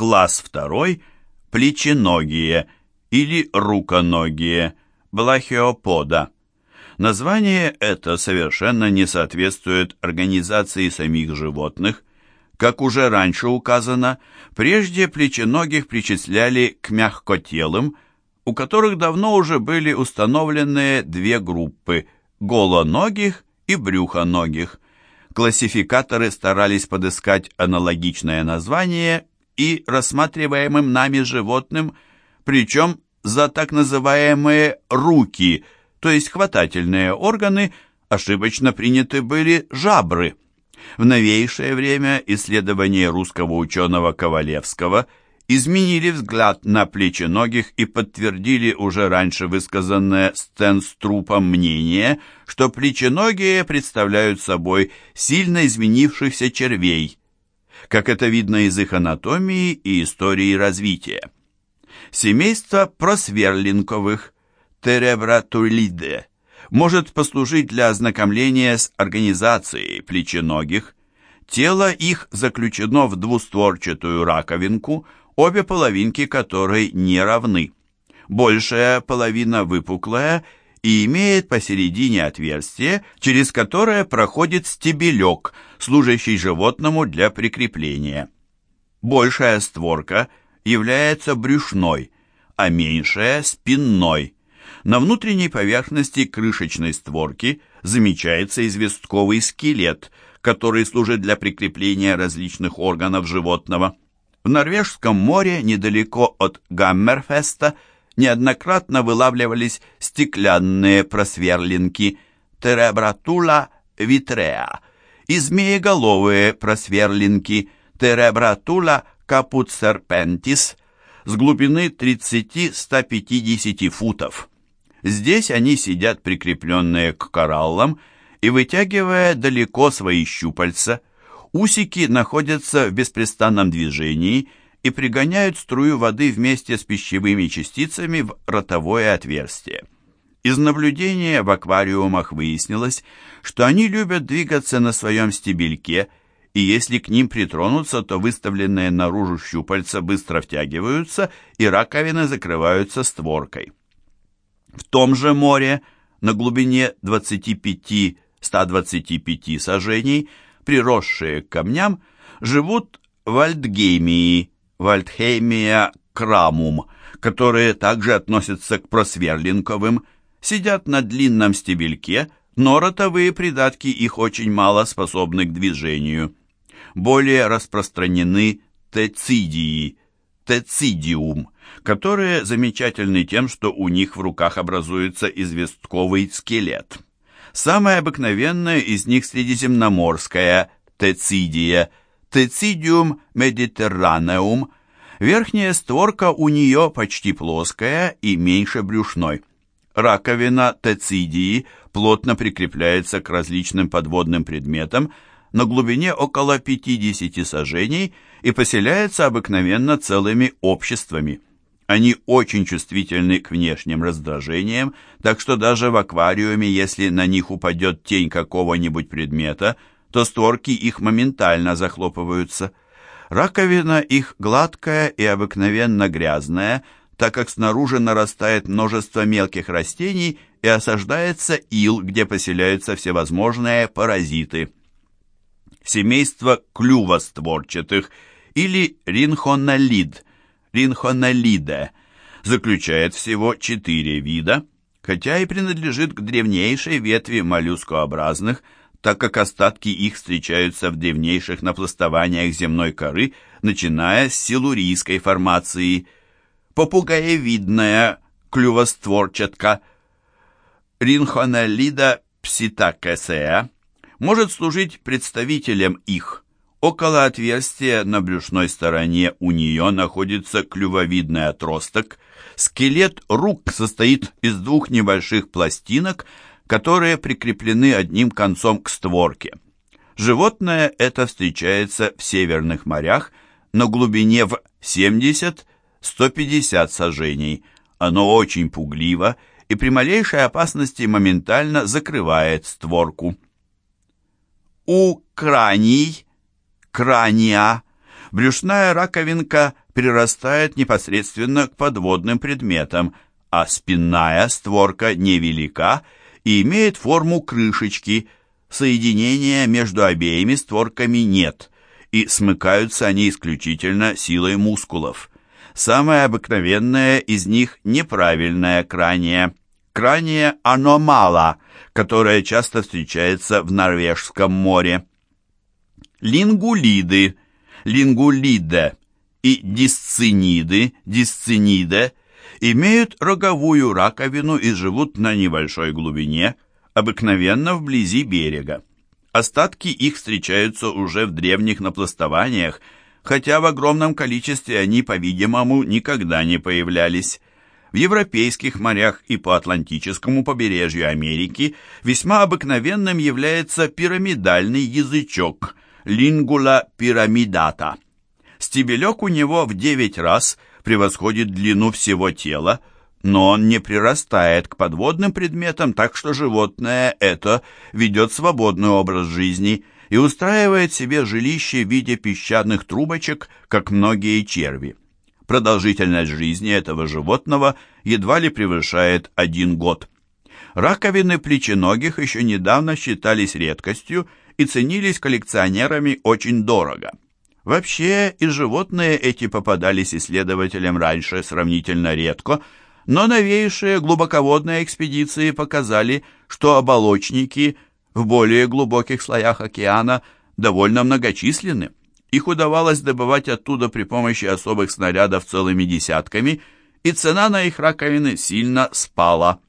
Класс второй – плеченогие или руконогие, блахиопода. Название это совершенно не соответствует организации самих животных. Как уже раньше указано, прежде плеченогих причисляли к мягкотелым, у которых давно уже были установлены две группы – голоногих и брюхоногих. Классификаторы старались подыскать аналогичное название и рассматриваемым нами животным, причем за так называемые «руки», то есть хватательные органы, ошибочно приняты были жабры. В новейшее время исследования русского ученого Ковалевского изменили взгляд на плеченогих и подтвердили уже раньше высказанное Стенструпом мнение, что плеченогие представляют собой сильно изменившихся червей, как это видно из их анатомии и истории развития. Семейство просверлинковых Теребратулиде может послужить для ознакомления с организацией плеченогих. Тело их заключено в двустворчатую раковинку, обе половинки которой не равны. Большая половина выпуклая и имеет посередине отверстие, через которое проходит стебелек, служащий животному для прикрепления. Большая створка является брюшной, а меньшая – спинной. На внутренней поверхности крышечной створки замечается известковый скелет, который служит для прикрепления различных органов животного. В Норвежском море, недалеко от Гаммерфеста, неоднократно вылавливались стеклянные просверлинки Теребратула витреа и змееголовые просверлинки Теребратула капуцерпентис с глубины 30-150 футов. Здесь они сидят прикрепленные к кораллам и вытягивая далеко свои щупальца. Усики находятся в беспрестанном движении и пригоняют струю воды вместе с пищевыми частицами в ротовое отверстие. Из наблюдения в аквариумах выяснилось, что они любят двигаться на своем стебельке, и если к ним притронуться, то выставленные наружу щупальца быстро втягиваются, и раковины закрываются створкой. В том же море, на глубине 25-125 сажений, приросшие к камням, живут вальдгеймии, вальдхеймия крамум, которые также относятся к просверлинковым, сидят на длинном стебельке, но ротовые придатки их очень мало способны к движению. Более распространены тецидии, тецидиум, которые замечательны тем, что у них в руках образуется известковый скелет. Самая обыкновенная из них средиземноморская тецидия, тецидиум медитерранеум. Верхняя створка у нее почти плоская и меньше брюшной. Раковина тецидии плотно прикрепляется к различным подводным предметам на глубине около 50 сажений и поселяется обыкновенно целыми обществами. Они очень чувствительны к внешним раздражениям, так что даже в аквариуме, если на них упадет тень какого-нибудь предмета, то створки их моментально захлопываются. Раковина их гладкая и обыкновенно грязная, так как снаружи нарастает множество мелких растений и осаждается ил, где поселяются всевозможные паразиты. Семейство клювостворчатых или ринхонолид – ринхонолиде, заключает всего четыре вида, хотя и принадлежит к древнейшей ветви моллюскообразных, так как остатки их встречаются в древнейших напластованиях земной коры, начиная с силурийской формации. Попугаевидная клювостворчатка Ринхонолида пситакесеа может служить представителем их – Около отверстия на брюшной стороне у нее находится клювовидный отросток. Скелет рук состоит из двух небольших пластинок, которые прикреплены одним концом к створке. Животное это встречается в северных морях на глубине в 70-150 сажений. Оно очень пугливо и при малейшей опасности моментально закрывает створку. У краний крания Брюшная раковинка прирастает непосредственно к подводным предметам, а спинная створка невелика и имеет форму крышечки. Соединения между обеими створками нет, и смыкаются они исключительно силой мускулов. Самое обыкновенное из них неправильное крание. Крание аномала, которое часто встречается в Норвежском море. Лингулиды, лингулиде и дисциниды, дисциниде имеют роговую раковину и живут на небольшой глубине, обыкновенно вблизи берега. Остатки их встречаются уже в древних напластованиях, хотя в огромном количестве они, по-видимому, никогда не появлялись. В европейских морях и по Атлантическому побережью Америки весьма обыкновенным является пирамидальный язычок – лингула пирамидата. Стебелек у него в 9 раз превосходит длину всего тела, но он не прирастает к подводным предметам, так что животное это ведет свободный образ жизни и устраивает себе жилище в виде песчаных трубочек, как многие черви. Продолжительность жизни этого животного едва ли превышает один год. Раковины плеченогих еще недавно считались редкостью и ценились коллекционерами очень дорого. Вообще и животные эти попадались исследователям раньше сравнительно редко, но новейшие глубоководные экспедиции показали, что оболочники в более глубоких слоях океана довольно многочисленны. Их удавалось добывать оттуда при помощи особых снарядов целыми десятками, и цена на их раковины сильно спала.